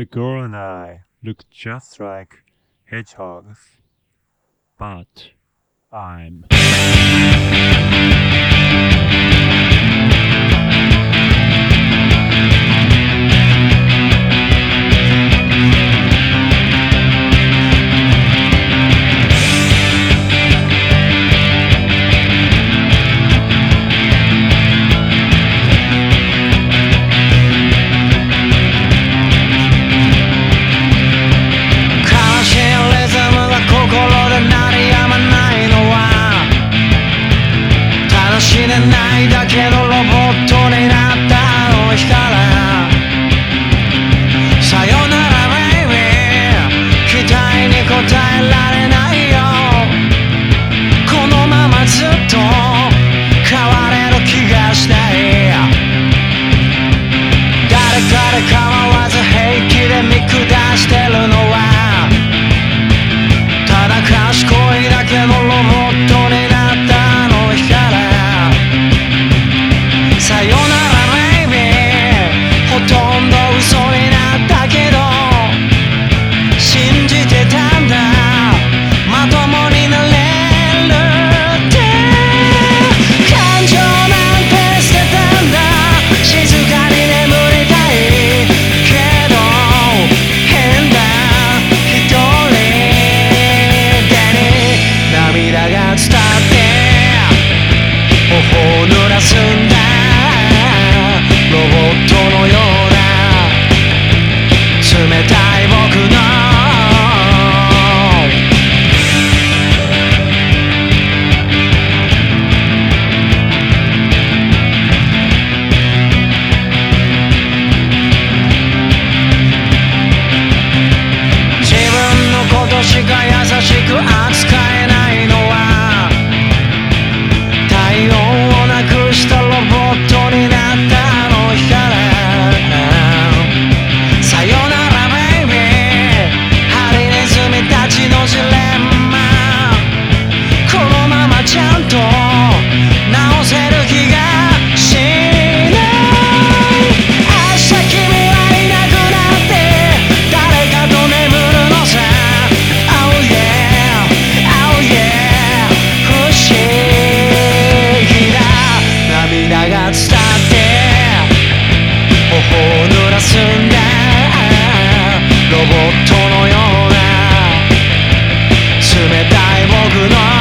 The girl and I look just like hedgehogs, but I'm. turn くない